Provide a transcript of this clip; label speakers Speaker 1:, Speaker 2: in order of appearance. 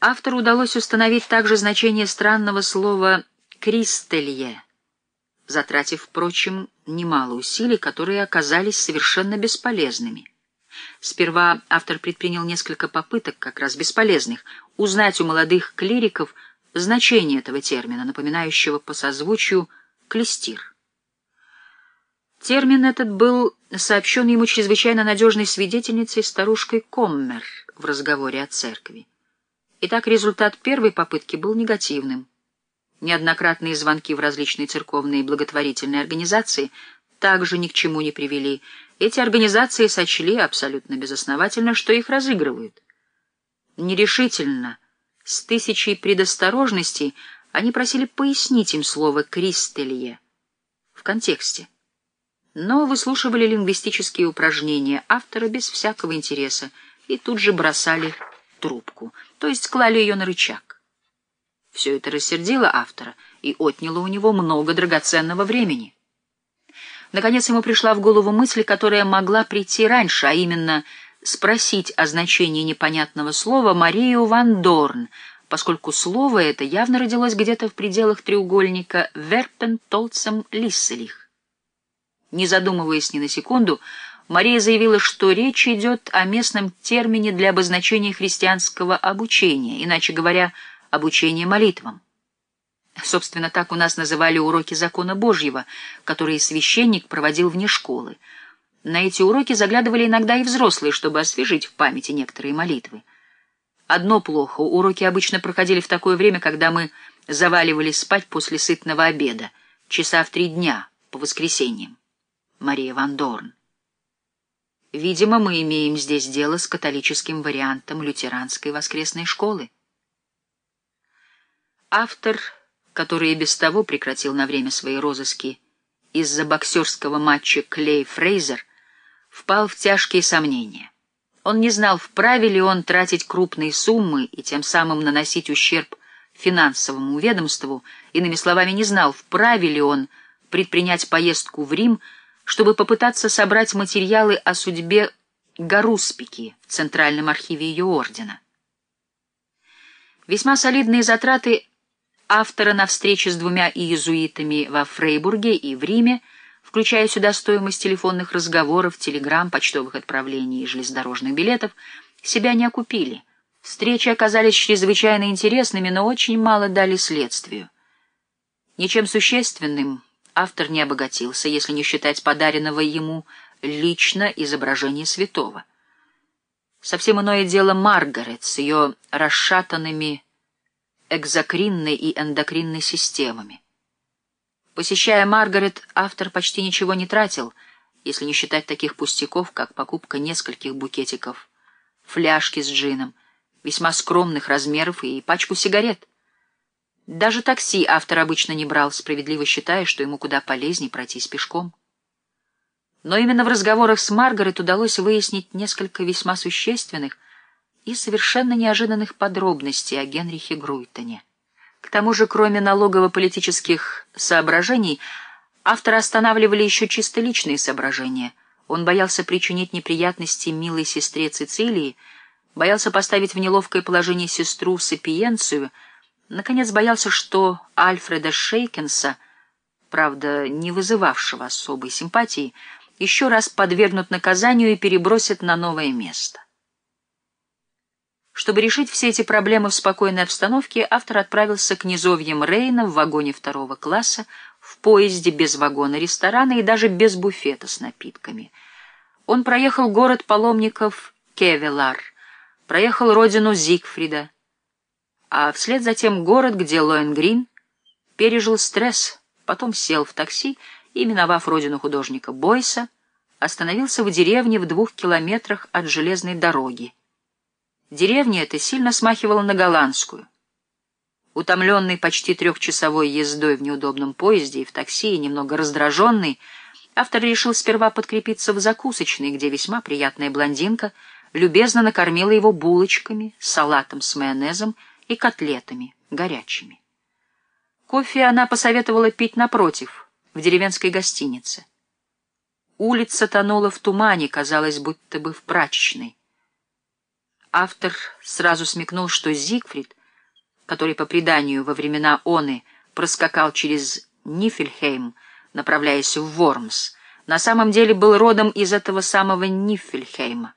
Speaker 1: Автору удалось установить также значение странного слова «кристелье», затратив, впрочем, немало усилий, которые оказались совершенно бесполезными. Сперва автор предпринял несколько попыток, как раз бесполезных, узнать у молодых клириков значение этого термина, напоминающего по созвучию «клестир». Термин этот был сообщен ему чрезвычайно надежной свидетельницей старушкой Коммер в разговоре о церкви. Итак, результат первой попытки был негативным. Неоднократные звонки в различные церковные и благотворительные организации также ни к чему не привели. Эти организации сочли абсолютно безосновательно, что их разыгрывают. Нерешительно, с тысячей предосторожностей, они просили пояснить им слово «кристелье» в контексте. Но выслушивали лингвистические упражнения автора без всякого интереса и тут же бросали трубку, то есть клали ее на рычаг. Все это рассердило автора и отняло у него много драгоценного времени. Наконец ему пришла в голову мысль, которая могла прийти раньше, а именно спросить о значении непонятного слова Марию Ван Дорн, поскольку слово это явно родилось где-то в пределах треугольника Верпен-Толцем-Лисселих. Не задумываясь ни на секунду, Мария заявила, что речь идет о местном термине для обозначения христианского обучения, иначе говоря, обучения молитвам. Собственно, так у нас называли уроки закона Божьего, которые священник проводил вне школы. На эти уроки заглядывали иногда и взрослые, чтобы освежить в памяти некоторые молитвы. Одно плохо, уроки обычно проходили в такое время, когда мы заваливались спать после сытного обеда, часа в три дня, по воскресеньям. Мария Ван Дорн. Видимо, мы имеем здесь дело с католическим вариантом лютеранской воскресной школы. Автор, который и без того прекратил на время свои розыски из-за боксерского матча Клей-Фрейзер, впал в тяжкие сомнения. Он не знал, вправе ли он тратить крупные суммы и тем самым наносить ущерб финансовому ведомству, иными словами, не знал, вправе ли он предпринять поездку в Рим, чтобы попытаться собрать материалы о судьбе Гаруспики в Центральном архиве ее ордена. Весьма солидные затраты автора на встрече с двумя иезуитами во Фрейбурге и в Риме, включая сюда стоимость телефонных разговоров, телеграмм, почтовых отправлений и железнодорожных билетов, себя не окупили. Встречи оказались чрезвычайно интересными, но очень мало дали следствию. Ничем существенным автор не обогатился, если не считать подаренного ему лично изображения святого. Совсем иное дело Маргарет с ее расшатанными экзокринной и эндокринной системами. Посещая Маргарет, автор почти ничего не тратил, если не считать таких пустяков, как покупка нескольких букетиков, фляжки с джином, весьма скромных размеров и пачку сигарет. Даже такси автор обычно не брал, справедливо считая, что ему куда полезнее пройтись пешком. Но именно в разговорах с Маргарет удалось выяснить несколько весьма существенных и совершенно неожиданных подробностей о Генрихе Груйтоне. К тому же, кроме налогово-политических соображений, автора останавливали еще чисто личные соображения. Он боялся причинить неприятности милой сестре Цицилии, боялся поставить в неловкое положение сестру Сапиенцию — Наконец боялся, что Альфреда Шейкенса, правда, не вызывавшего особой симпатии, еще раз подвергнут наказанию и перебросят на новое место. Чтобы решить все эти проблемы в спокойной обстановке, автор отправился к низовьям Рейна в вагоне второго класса, в поезде без вагона ресторана и даже без буфета с напитками. Он проехал город паломников Кевелар, проехал родину Зигфрида, а вслед за тем город, где Лоенгрин пережил стресс, потом сел в такси и, миновав родину художника Бойса, остановился в деревне в двух километрах от железной дороги. Деревня эта сильно смахивала на голландскую. Утомленный почти трехчасовой ездой в неудобном поезде и в такси, и немного раздраженный, автор решил сперва подкрепиться в закусочной, где весьма приятная блондинка любезно накормила его булочками, салатом с майонезом и котлетами, горячими. Кофе она посоветовала пить напротив, в деревенской гостинице. Улица тонула в тумане, казалось, будто бы в прачечной. Автор сразу смекнул, что Зигфрид, который по преданию во времена Оны проскакал через Нифельхейм, направляясь в Вормс, на самом деле был родом из этого самого Нифельхейма.